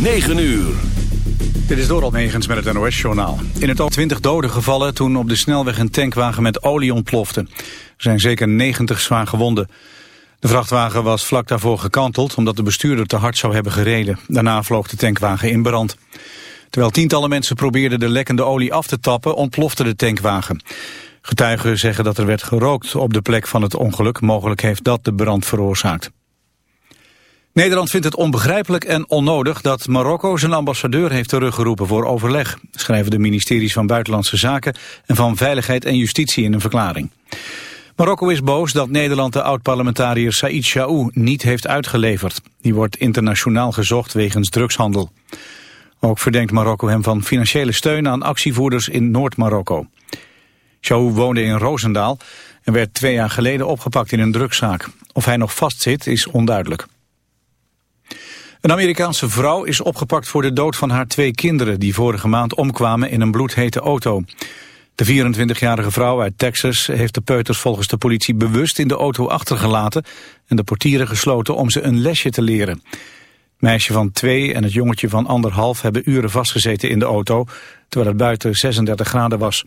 9 uur. Dit is Doral Negens met het NOS-journaal. In het al 20 doden gevallen toen op de snelweg een tankwagen met olie ontplofte. Er zijn zeker 90 zwaar gewonden. De vrachtwagen was vlak daarvoor gekanteld omdat de bestuurder te hard zou hebben gereden. Daarna vloog de tankwagen in brand. Terwijl tientallen mensen probeerden de lekkende olie af te tappen, ontplofte de tankwagen. Getuigen zeggen dat er werd gerookt op de plek van het ongeluk. Mogelijk heeft dat de brand veroorzaakt. Nederland vindt het onbegrijpelijk en onnodig dat Marokko zijn ambassadeur heeft teruggeroepen voor overleg, schrijven de ministeries van Buitenlandse Zaken en van Veiligheid en Justitie in een verklaring. Marokko is boos dat Nederland de oud-parlementariër Said Chaou niet heeft uitgeleverd. Die wordt internationaal gezocht wegens drugshandel. Ook verdenkt Marokko hem van financiële steun aan actievoerders in Noord-Marokko. Chaou woonde in Roosendaal en werd twee jaar geleden opgepakt in een drugszaak. Of hij nog vastzit is onduidelijk. Een Amerikaanse vrouw is opgepakt voor de dood van haar twee kinderen... die vorige maand omkwamen in een bloedhete auto. De 24-jarige vrouw uit Texas heeft de peuters volgens de politie bewust in de auto achtergelaten... en de portieren gesloten om ze een lesje te leren. Meisje van twee en het jongetje van anderhalf hebben uren vastgezeten in de auto... terwijl het buiten 36 graden was.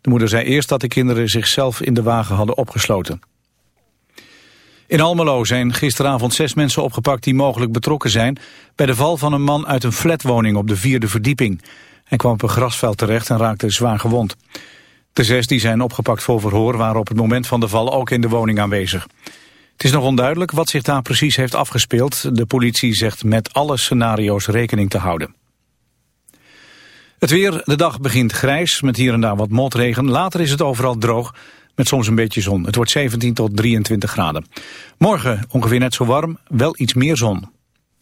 De moeder zei eerst dat de kinderen zichzelf in de wagen hadden opgesloten. In Almelo zijn gisteravond zes mensen opgepakt die mogelijk betrokken zijn... bij de val van een man uit een flatwoning op de vierde verdieping. Hij kwam op een grasveld terecht en raakte zwaar gewond. De zes die zijn opgepakt voor verhoor waren op het moment van de val ook in de woning aanwezig. Het is nog onduidelijk wat zich daar precies heeft afgespeeld. De politie zegt met alle scenario's rekening te houden. Het weer, de dag begint grijs met hier en daar wat motregen. Later is het overal droog met soms een beetje zon. Het wordt 17 tot 23 graden. Morgen ongeveer net zo warm, wel iets meer zon.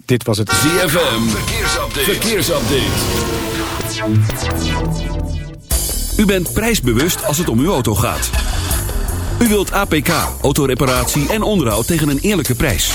Dit was het ZFM, verkeersupdate. U bent prijsbewust als het om uw auto gaat. U wilt APK, autoreparatie en onderhoud tegen een eerlijke prijs.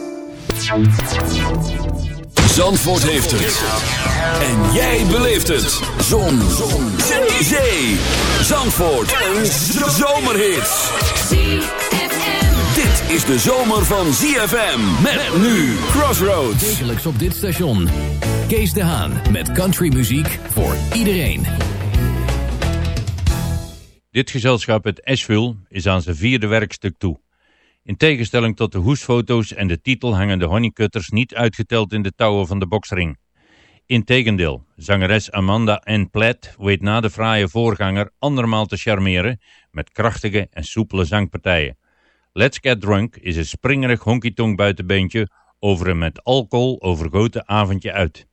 Zandvoort heeft het. En jij beleeft het. Zon. Zon. Zee. Zee. Zandvoort. Een zomerhit. Dit is de zomer van ZFM. Met nu Crossroads. Wekelijks op dit station. Kees de Haan met countrymuziek voor iedereen. Dit gezelschap uit Asheville is aan zijn vierde werkstuk toe. In tegenstelling tot de hoesfoto's en de titel hangen de honeycutters niet uitgeteld in de touwen van de boksring. Integendeel, zangeres Amanda N. Platt weet na de fraaie voorganger andermaal te charmeren met krachtige en soepele zangpartijen. Let's Get Drunk is een springerig honky-tonk buitenbeentje over een met alcohol overgoten avondje uit.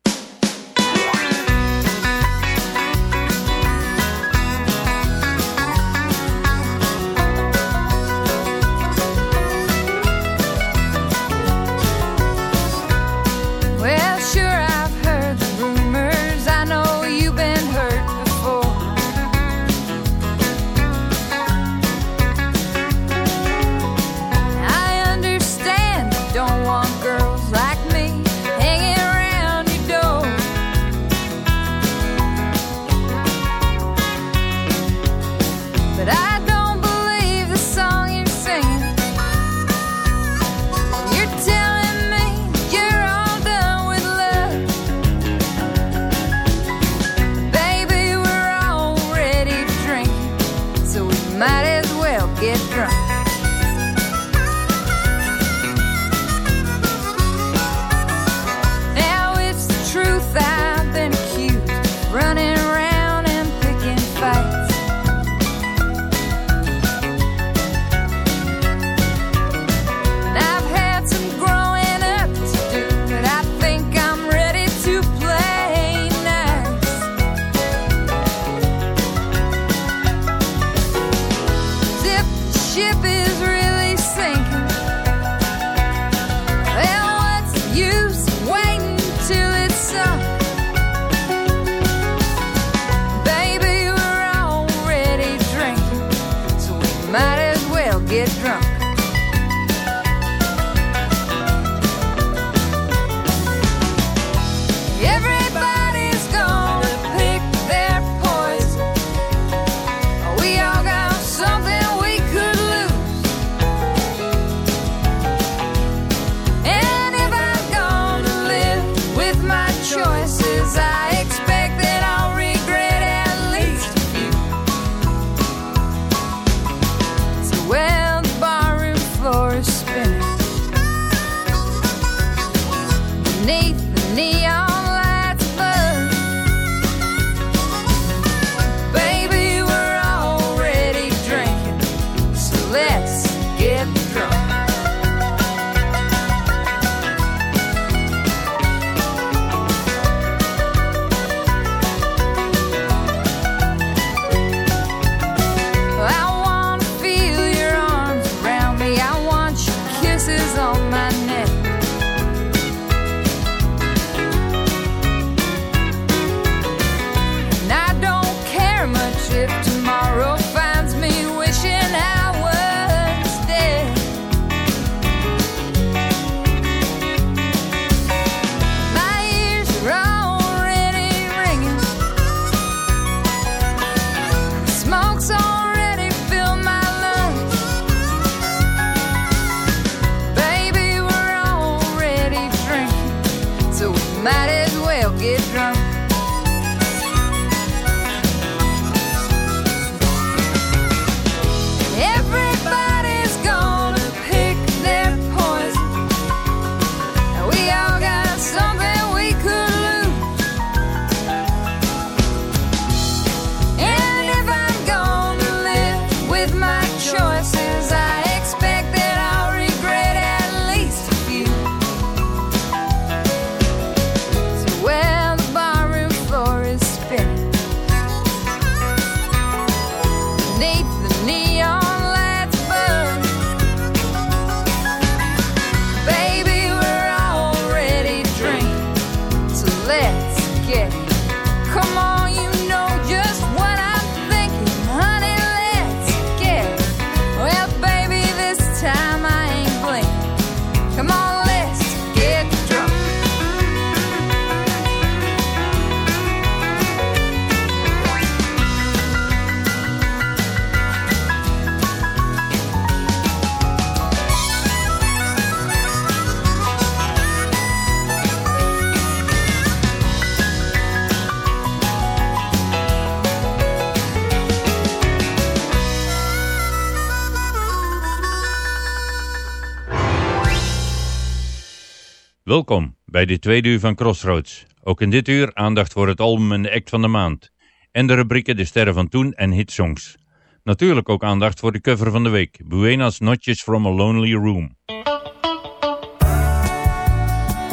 Welkom bij de tweede uur van Crossroads. Ook in dit uur aandacht voor het album en de act van de maand. En de rubrieken De Sterren van Toen en Hitsongs. Natuurlijk ook aandacht voor de cover van de week. Buenas noches from a lonely room.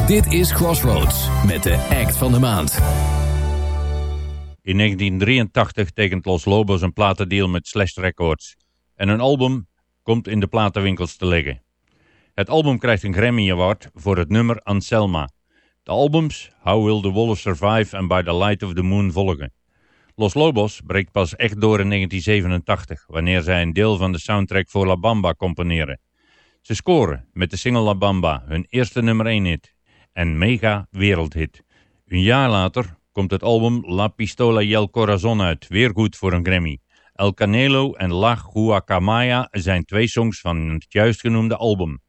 Dit is Crossroads met de act van de maand. In 1983 tekent Los Lobos een platendeal met Slash Records. En een album komt in de platenwinkels te liggen. Het album krijgt een Grammy Award voor het nummer Anselma. De albums How Will the Wolf Survive en By the Light of the Moon volgen. Los Lobos breekt pas echt door in 1987, wanneer zij een deel van de soundtrack voor La Bamba componeren. Ze scoren met de single La Bamba, hun eerste nummer 1 hit en mega wereldhit. Een jaar later komt het album La Pistola y el Corazon uit, weer goed voor een Grammy. El Canelo en La Guacamaya zijn twee songs van het juist genoemde album.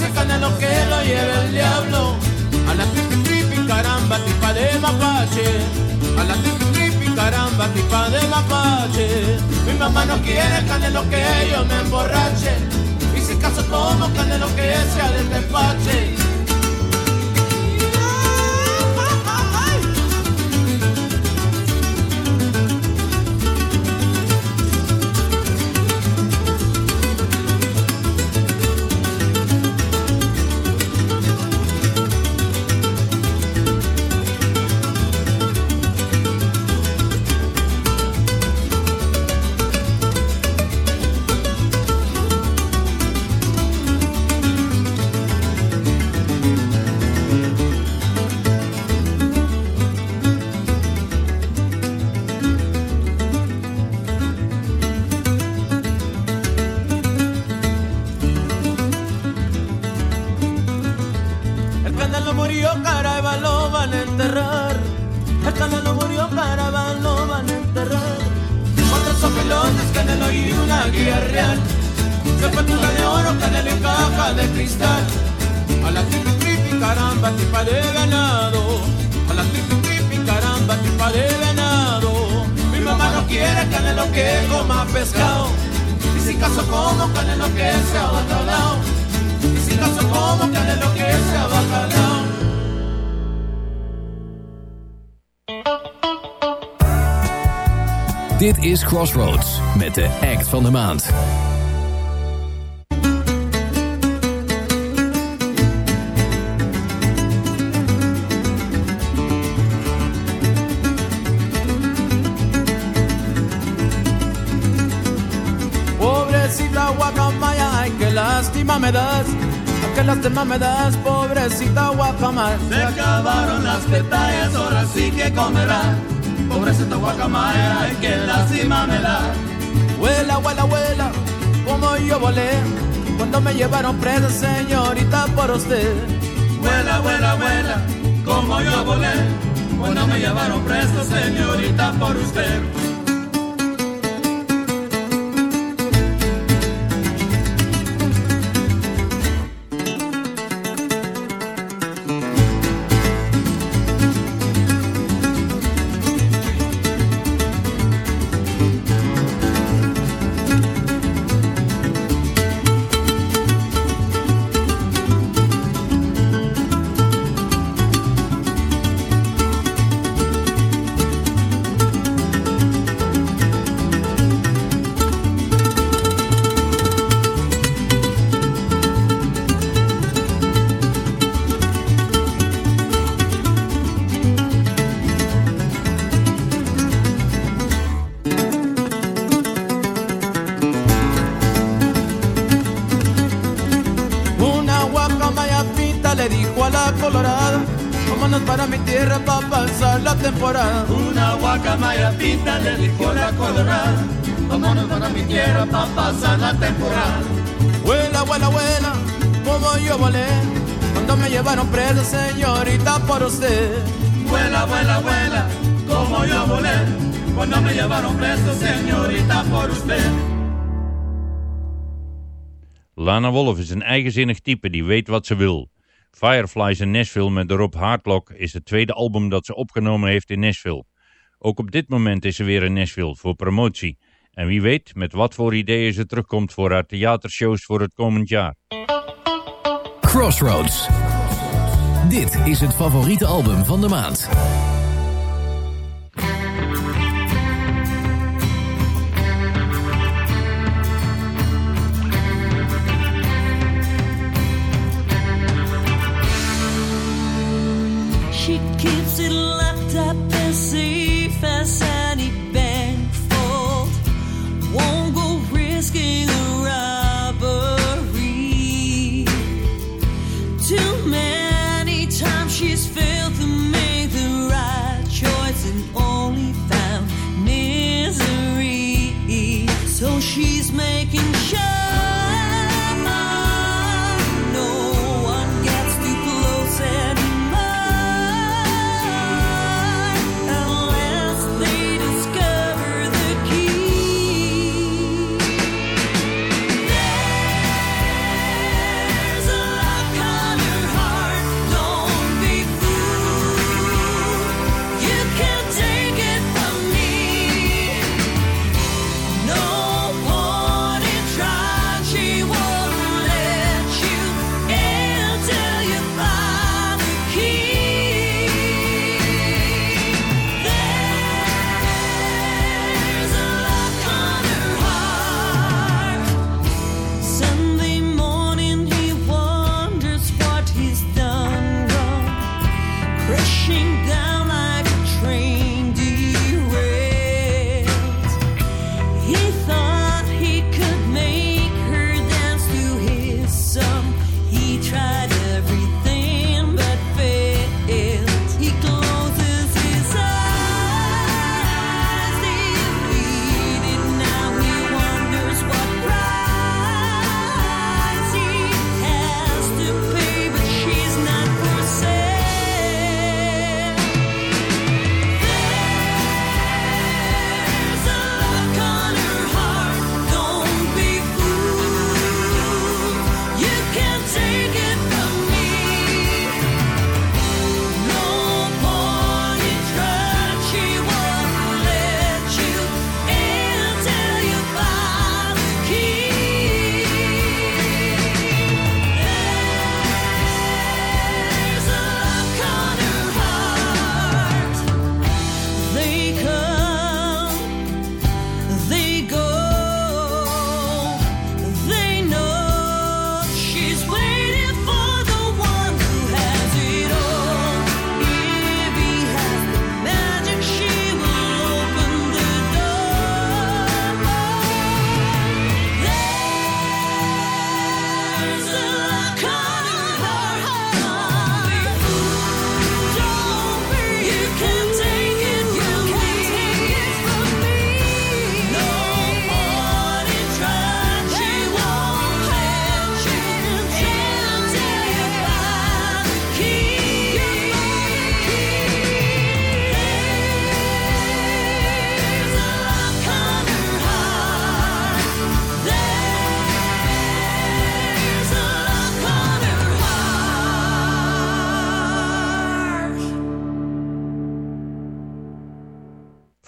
No lo dice Canelo que lo lleve el diablo. A la tripi tripi caramba tipa de mapache. A la tripi tripi caramba tipa de mapache. Mi mamá no quiere Canelo que yo me emborrache. Y si caso como Canelo que sea del despache. Van de maand. Pobrecita guacamaya, ay qué lástima me das, qué lástima me das, pobrecita guacamaya. Se acabaron las petallas, ahora sí que comerá. Pobrecita guacamaya, ay qué lástima me da. Huela, huela, huela, como yo volé, cuando me llevaron presa, señorita, por usted. Huela, huela, huela, como yo volé, cuando me llevaron preso, señorita, por usted. Tierra para pasar la temporada. Vuela, vuela, vuela, como yo volé, cuando me llevaron preso, señorita, por usted. Vuela, vuela, vuela, como yo volé, cuando me llevaron preso, señorita, por usted. Lana Wolf is een eigenzinnig type die weet wat ze wil. Fireflies in Nashville met Rob Hartlock is het tweede album dat ze opgenomen heeft in Nashville. Ook op dit moment is ze weer in Nashville voor promotie. En wie weet met wat voor ideeën ze terugkomt voor haar theatershows voor het komend jaar. Crossroads. Dit is het favoriete album van de maand.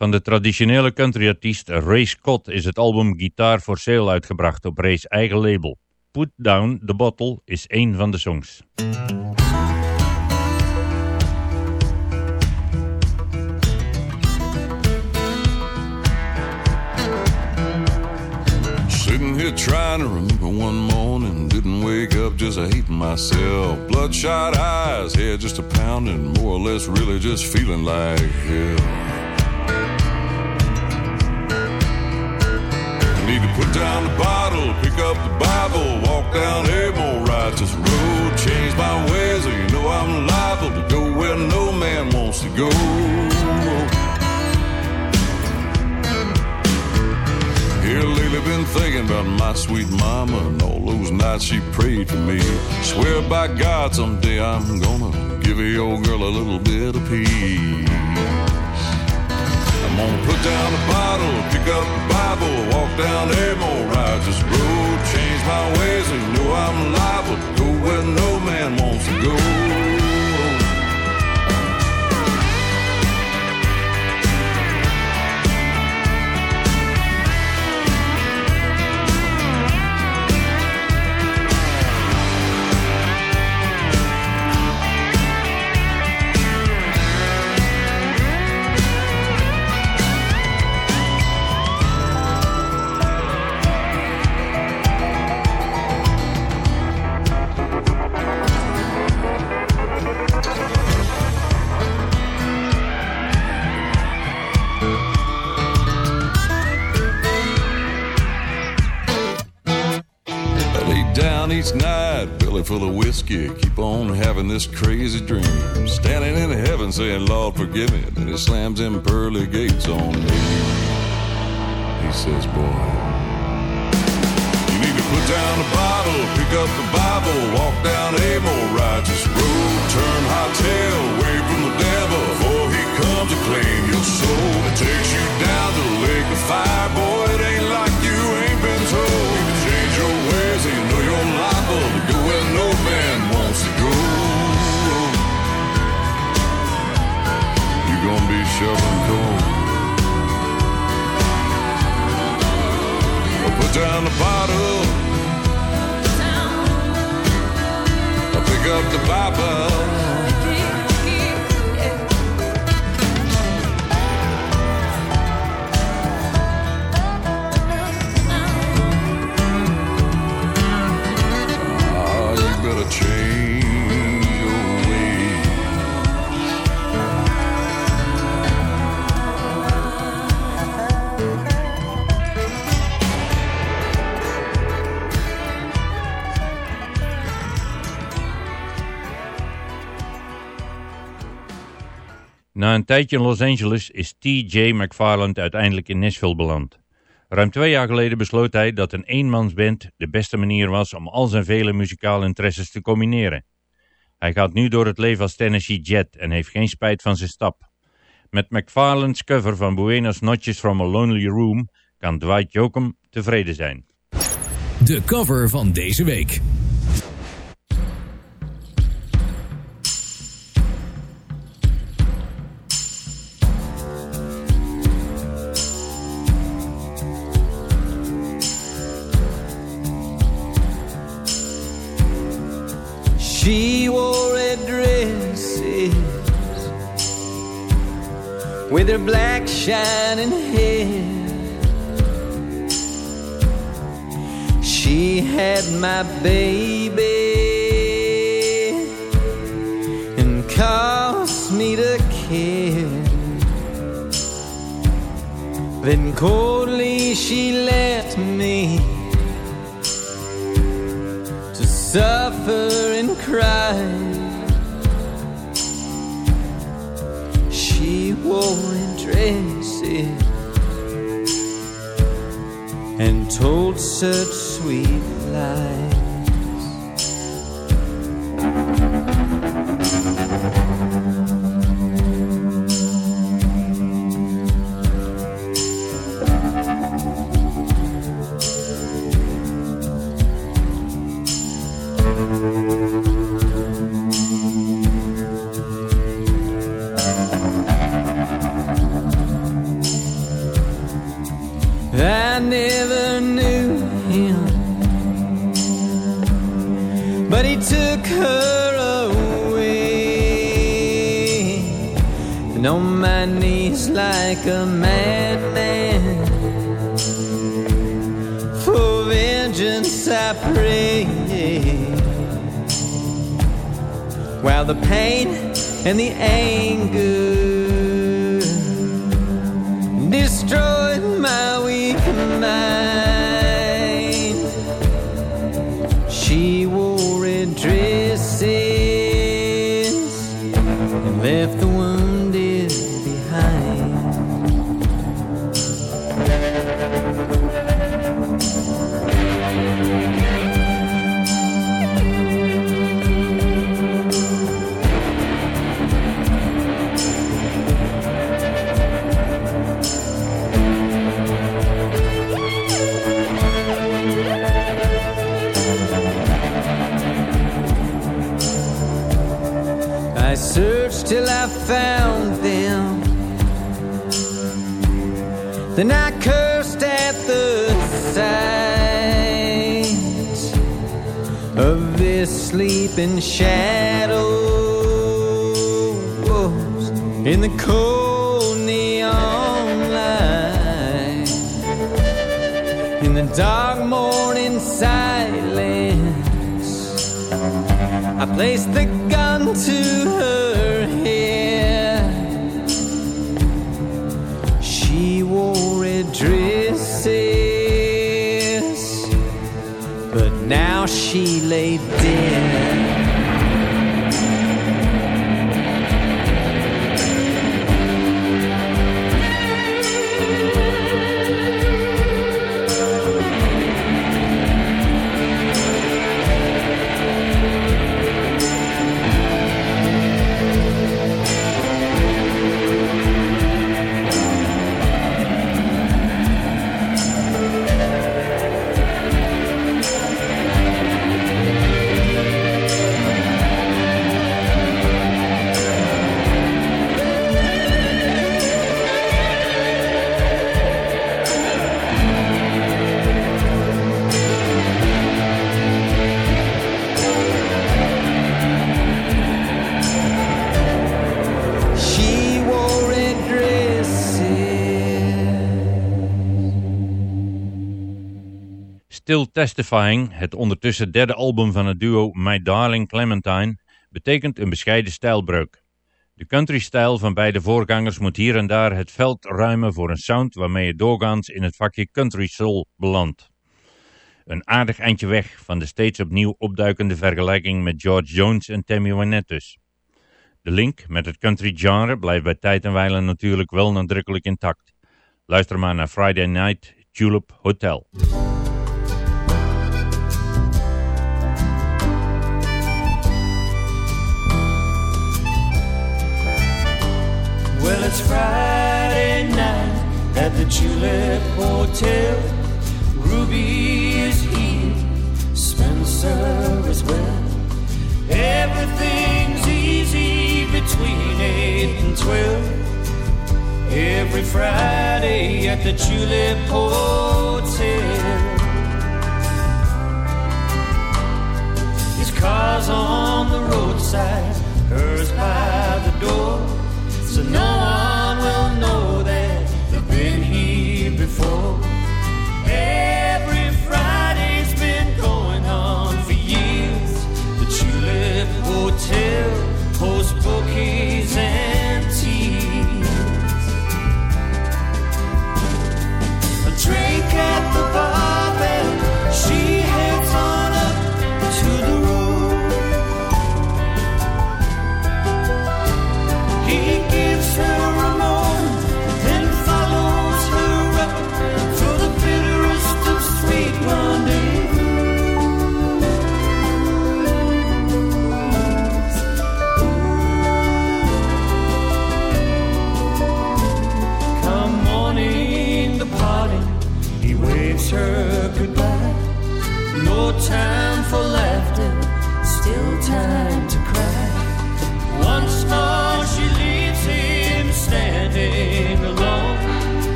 Van de traditionele countryartiest Ray Scott is het album Guitar for Sale uitgebracht op Ray's eigen label. Put Down the Bottle is één van de songs. Sitting here trying to remember one morning. Didn't wake up just hating myself. Bloodshot eyes, head just a pounding. More or less, really just feeling like hell. Need to put down the bottle, pick up the Bible, walk down a more righteous road. Change my ways, or you know I'm liable to go where no man wants to go. Here lately been thinking about my sweet mama and all those nights she prayed for me. Swear by God someday I'm gonna give old girl a little bit of peace. Gonna put down the bottle, pick up the Bible, walk down a more righteous road. Change my ways and know I'm liable to go where no man wants to go. Down each night, belly full of whiskey, keep on having this crazy dream. Standing in heaven saying, Lord, forgive me. Then he slams them pearly gates on me. He says, Boy, you need to put down the bottle, pick up the Bible, walk down a more righteous road. Turn hot tail away from the devil before he comes to claim your soul. It takes you down the lake of fire, boy. It ain't like you ain't been told. Your ways and you know you're liable to go where no man wants to go. You're gonna be shoveling coal. Well, put down the bottle. Pick up the Bible. Na een tijdje in Los Angeles is T.J. McFarland uiteindelijk in Nashville beland. Ruim twee jaar geleden besloot hij dat een eenmansband de beste manier was om al zijn vele muzikale interesses te combineren. Hij gaat nu door het leven als Tennessee Jet en heeft geen spijt van zijn stap. Met McFarland's cover van Buenos Noches from a Lonely Room kan Dwight Jokum tevreden zijn. De cover van deze week. With her black shining hair. She had my baby and caused me to care. Then coldly she left me to suffer told such sweet like a madman. For vengeance I pray. While the pain and the anger destroyed my weak mind. Found them. Then I cursed at the sight of this sleeping shadows in the cold neon light. In the dark morning silence, I placed the gun late Still Testifying, het ondertussen derde album van het duo My Darling Clementine, betekent een bescheiden stijlbreuk. De country-stijl van beide voorgangers moet hier en daar het veld ruimen voor een sound waarmee je doorgaans in het vakje country soul belandt. Een aardig eindje weg van de steeds opnieuw opduikende vergelijking met George Jones en Tammy Wynette dus. De link met het country genre blijft bij tijd en wijle natuurlijk wel nadrukkelijk intact. Luister maar naar Friday Night Tulip Hotel. Well, it's Friday night at the Tulip Hotel. Ruby is here, Spencer as well. Everything's easy between 8 and 12. Every Friday at the Tulip Hotel. His car's on the roadside, hers by the door. So no one will know that they've been here before. Every Friday's been going on for years. The Tulip Hotel hosts bouquets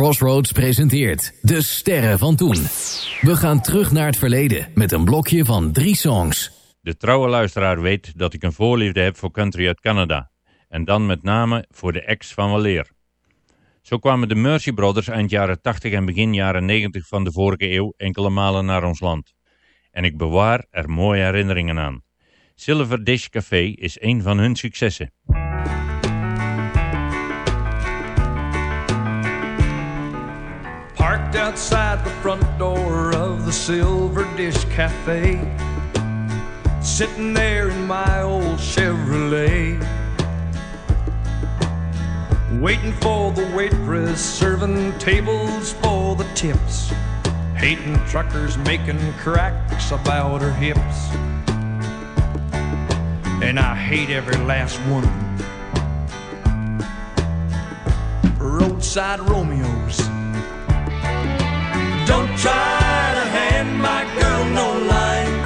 Crossroads presenteert De Sterren van Toen. We gaan terug naar het verleden met een blokje van drie songs. De trouwe luisteraar weet dat ik een voorliefde heb voor country uit Canada. En dan met name voor de ex van Waleer. Zo kwamen de Mercy Brothers eind jaren 80 en begin jaren 90 van de vorige eeuw enkele malen naar ons land. En ik bewaar er mooie herinneringen aan. Silver Dish Café is een van hun successen. Parked outside the front door of the Silver Dish Cafe. Sitting there in my old Chevrolet. Waiting for the waitress, serving tables for the tips. Hating truckers making cracks about her hips. And I hate every last one of them. Roadside Romeos. Try to hand my girl no line.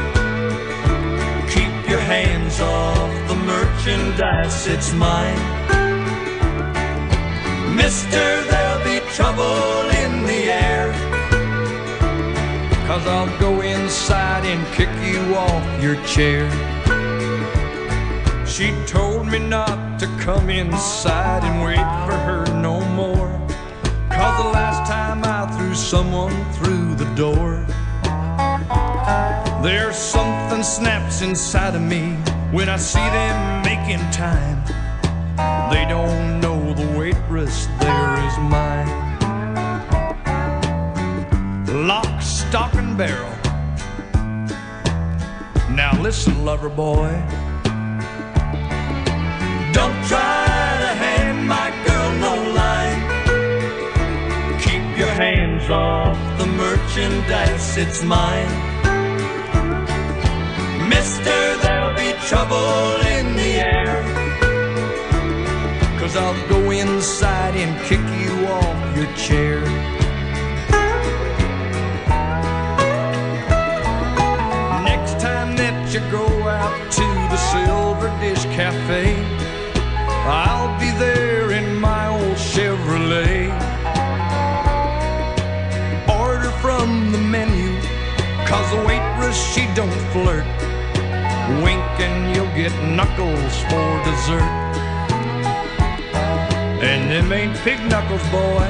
Keep your hands off the merchandise, it's mine. Mister, there'll be trouble in the air. Cause I'll go inside and kick you off your chair. She told me not to come inside and wait for her no more. Cause the last time I threw someone through door, there's something snaps inside of me when I see them making time. They don't know the waitress there is mine. Lock, stock, and barrel. Now listen, lover boy. Don't try to hand my girl no line. Keep your off the merchandise, it's mine. Mister, there'll be trouble in the air. Cause I'll go inside and kick you off your chair. Next time that you go out to the Silver Dish Cafe, I'll be there in my old Chevrolet. She don't flirt. Wink and you'll get knuckles for dessert. And them ain't pig knuckles, boy.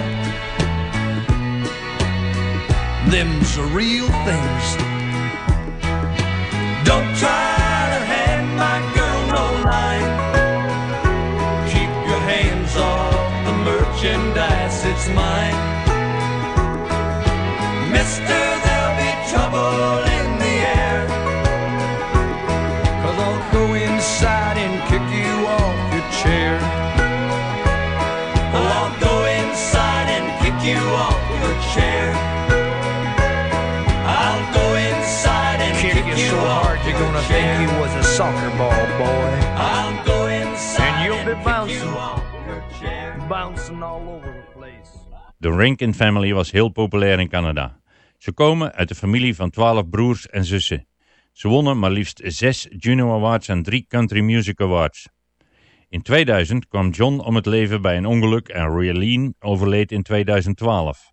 Them's the real things. Don't try to hand my girl no line. Keep your hands off the merchandise, it's mine. You off your chair. I'll go inside and kick, Kick you so hard you're gonna think you was a soccer ball, boy. I'll go inside And you'll be kick bouncing. you off your chair. Bouncing all over the place. De Rankin Family was heel populair in Canada. Ze komen uit een familie van twaalf broers en zussen. Ze wonnen maar liefst zes Juno Awards en drie Country Music Awards. In 2000 kwam John om het leven bij een ongeluk en Raylene overleed in 2012.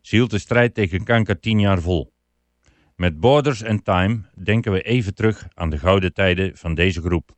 Ze hield de strijd tegen kanker tien jaar vol. Met Borders and Time denken we even terug aan de gouden tijden van deze groep.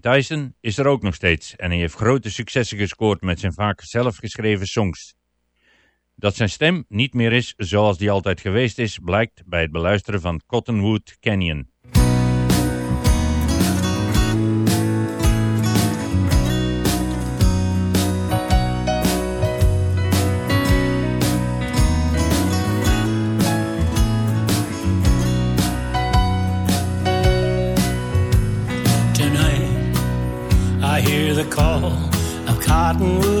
Brian Tyson is er ook nog steeds en hij heeft grote successen gescoord met zijn vaak zelfgeschreven songs. Dat zijn stem niet meer is zoals die altijd geweest is, blijkt bij het beluisteren van Cottonwood Canyon. cottonwood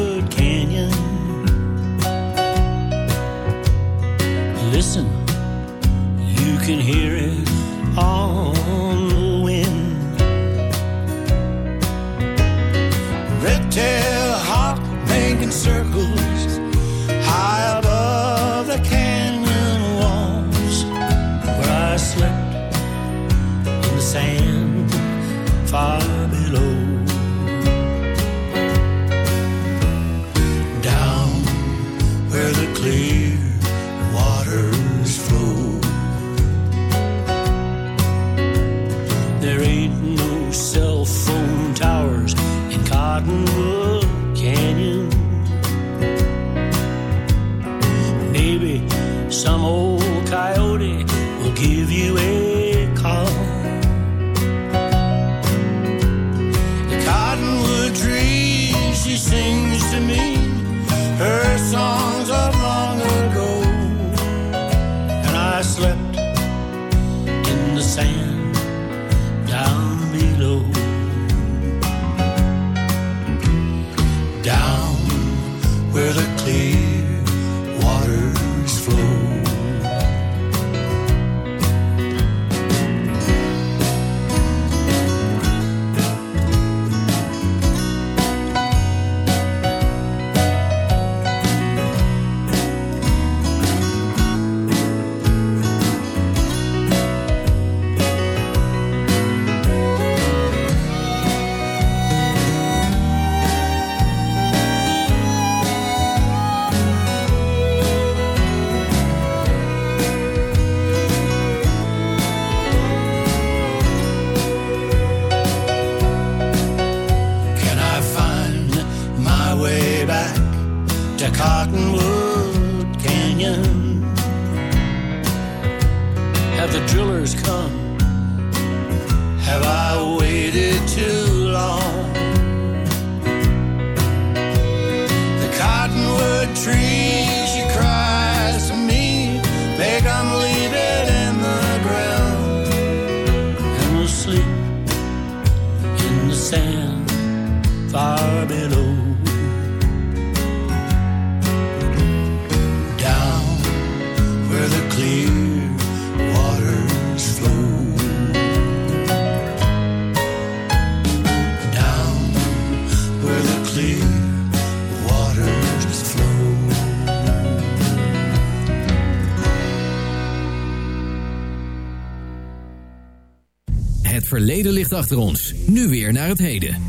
Heden ligt achter ons. Nu weer naar het heden.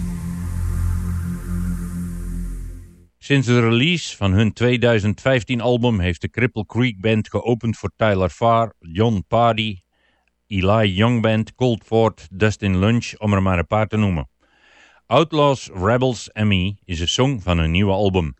Sinds de release van hun 2015 album heeft de Cripple Creek Band geopend voor Tyler Farr, John Pardy, Eli Young Band, Coldford, Dustin Lunch, om er maar een paar te noemen. Outlaws, Rebels and Me is een song van hun nieuwe album.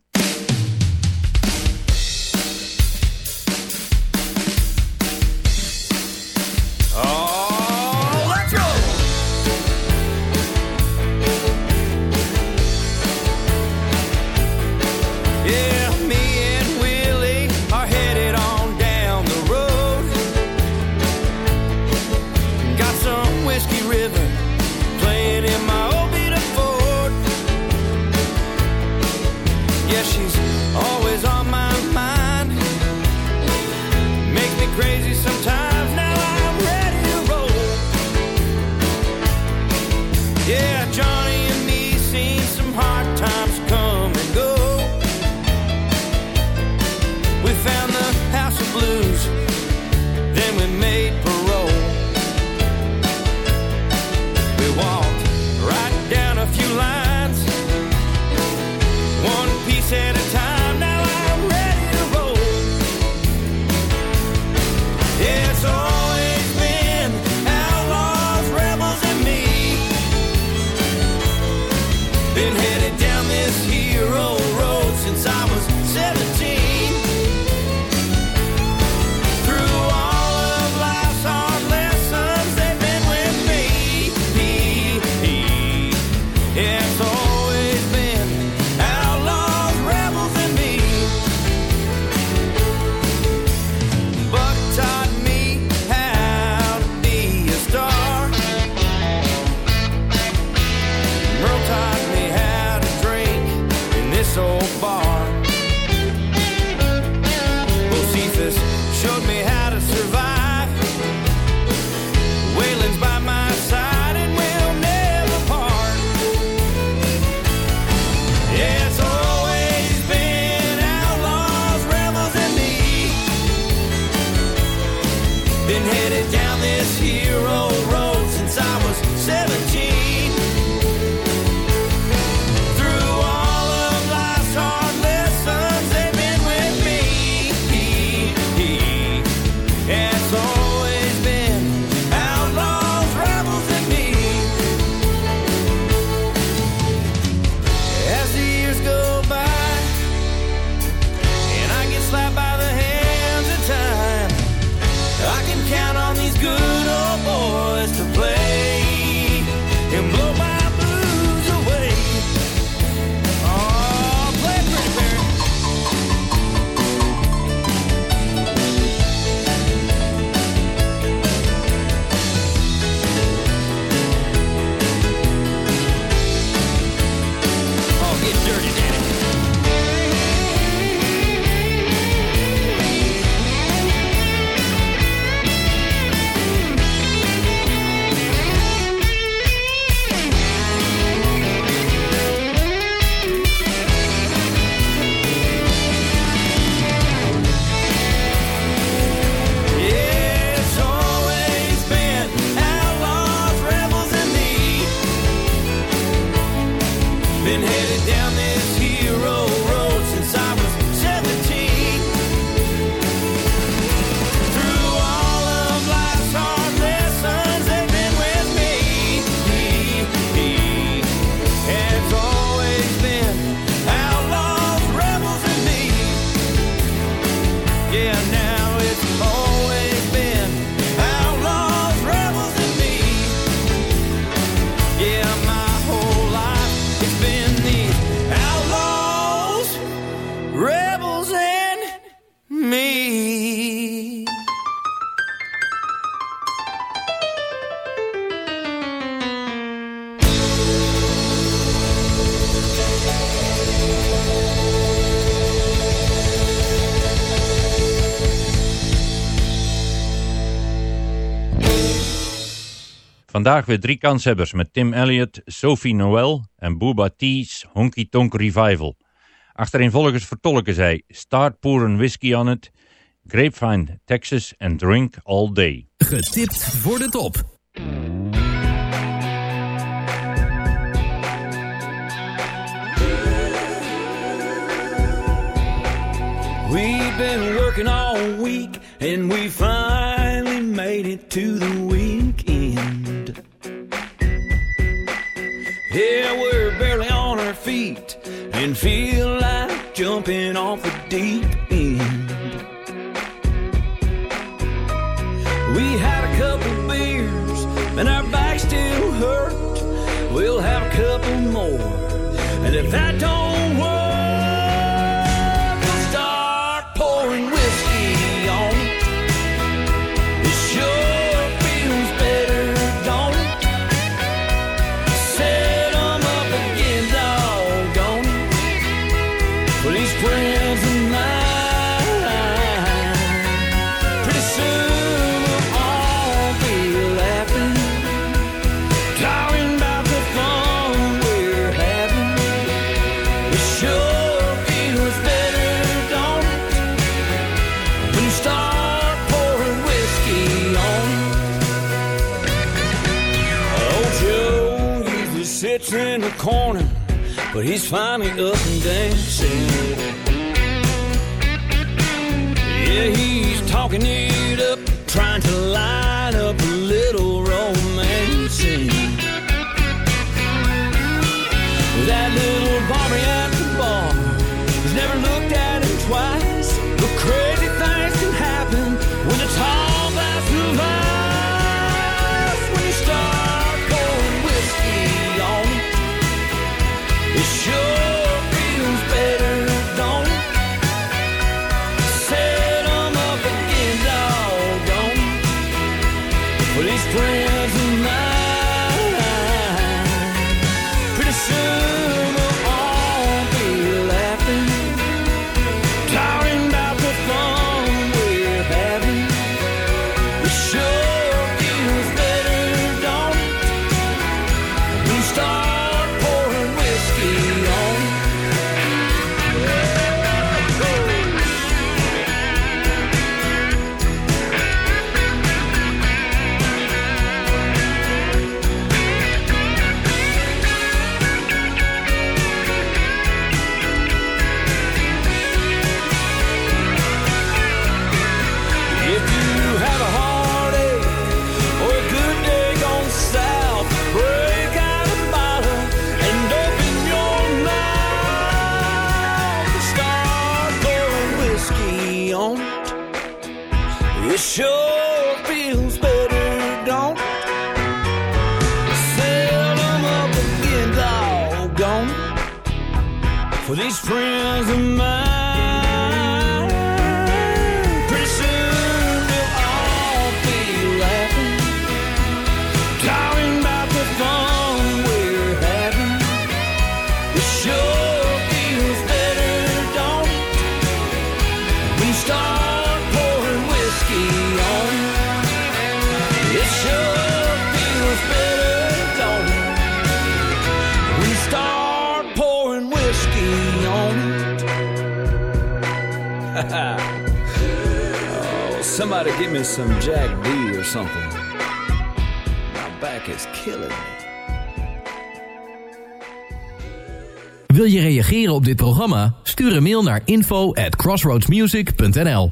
Yeah, now it's all. Vandaag weer drie kanshebbers met Tim Elliott, Sophie Noel en Booba T's Honky Tonk Revival. Achtereenvolgens vertolken zij Start Pouring Whiskey on It, Grapevine Texas en Drink All Day. Getipt voor de top. We've been working all week and we finally made it to the weekend. Yeah, we're barely on our feet and feel like jumping off a deep end. We had a couple beers and our backs still hurt. We'll have a couple more. And if that don't the corner, but he's finally up and dancing. Yeah, he's talking it up, trying to line up a little romancing. That little Barbie at the bar has never looked at him twice. On it. Sure feels better, don't? Sell 'em up again, doggone it. For these friends of mine. Somebody give me some Jack D or something. My back is killing me. Wil je reageren op dit programma? Stuur een mail naar info at crossroadsmusic.nl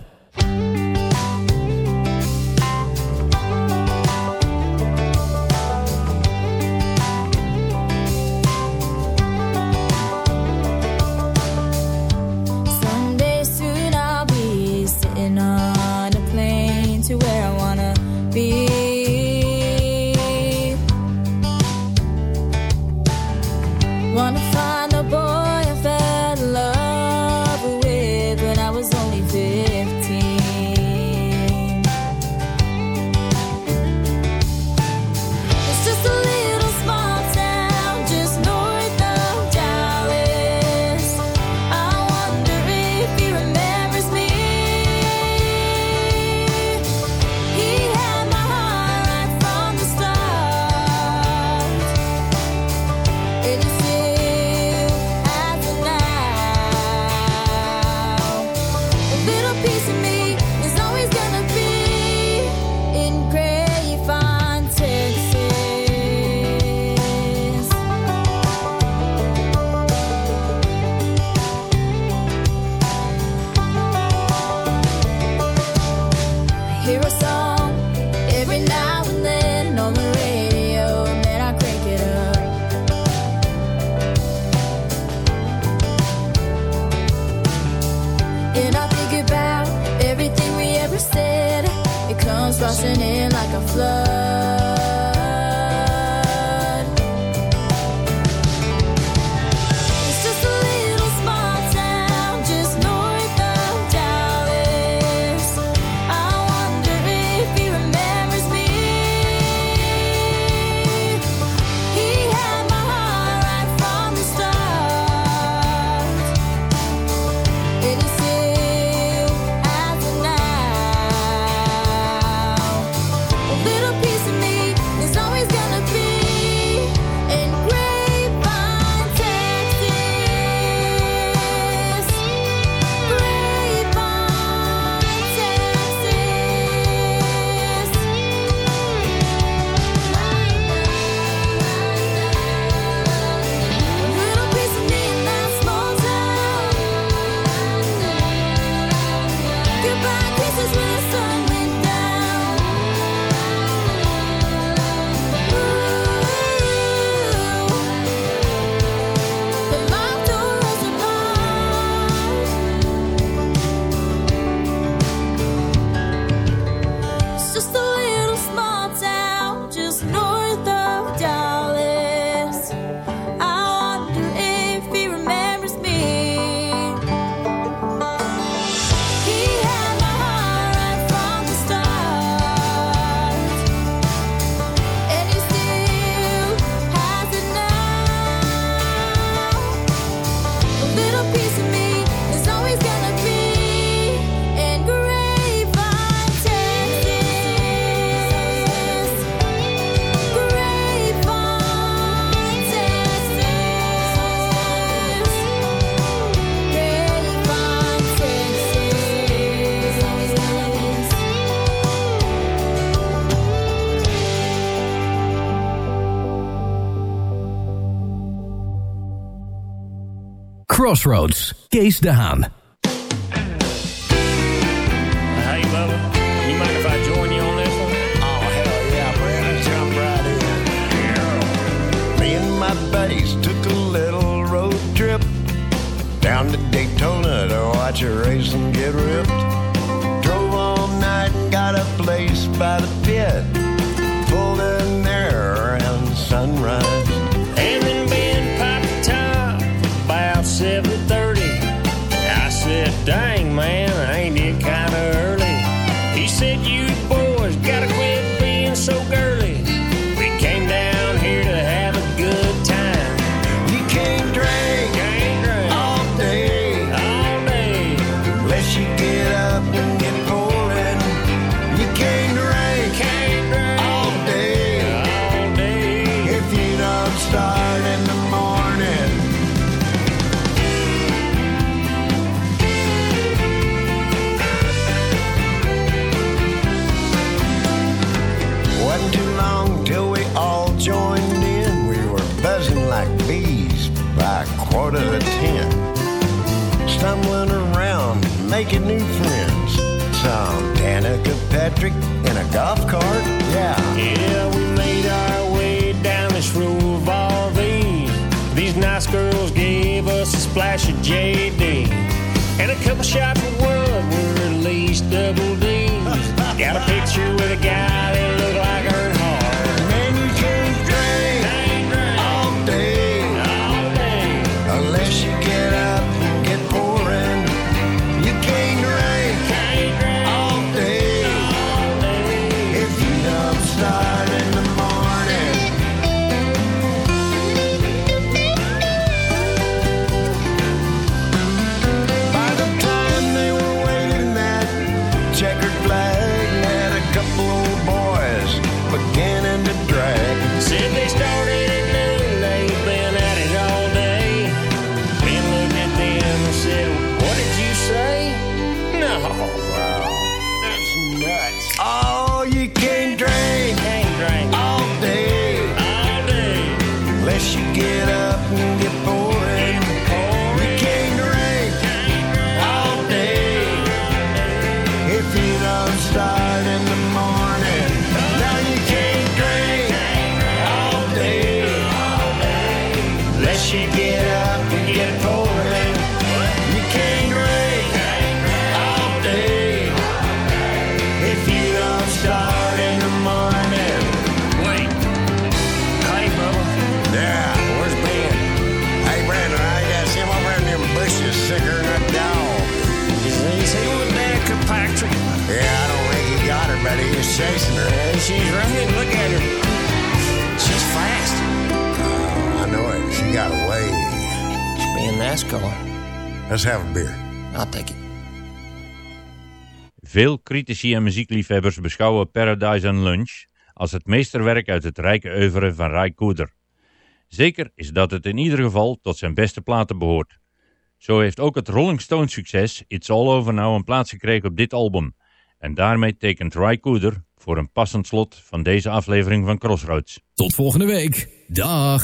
Crossroads, Kees De Haan. Hey, Bubba, you mind if I join you on this one? Oh, hell yeah, Brandon, jump right in. Me and my buddies took a little road trip down to Daytona to watch a race and get ripped. Is chasing her. She's right. Look at her. She's fast. Oh, I know it. She got away. She's being NASCAR. Let's have a beer. I'll take it. Veel critici en muziekliefhebbers beschouwen Paradise and Lunch als het meesterwerk uit het rijke oeuvre van Ray Cooder. Zeker is dat het in ieder geval tot zijn beste platen behoort. Zo heeft ook het Rolling Stones succes It's All Over Now een plaats gekregen op dit album. En daarmee tekent Ray Cooder voor een passend slot van deze aflevering van Crossroads. Tot volgende week. Dag.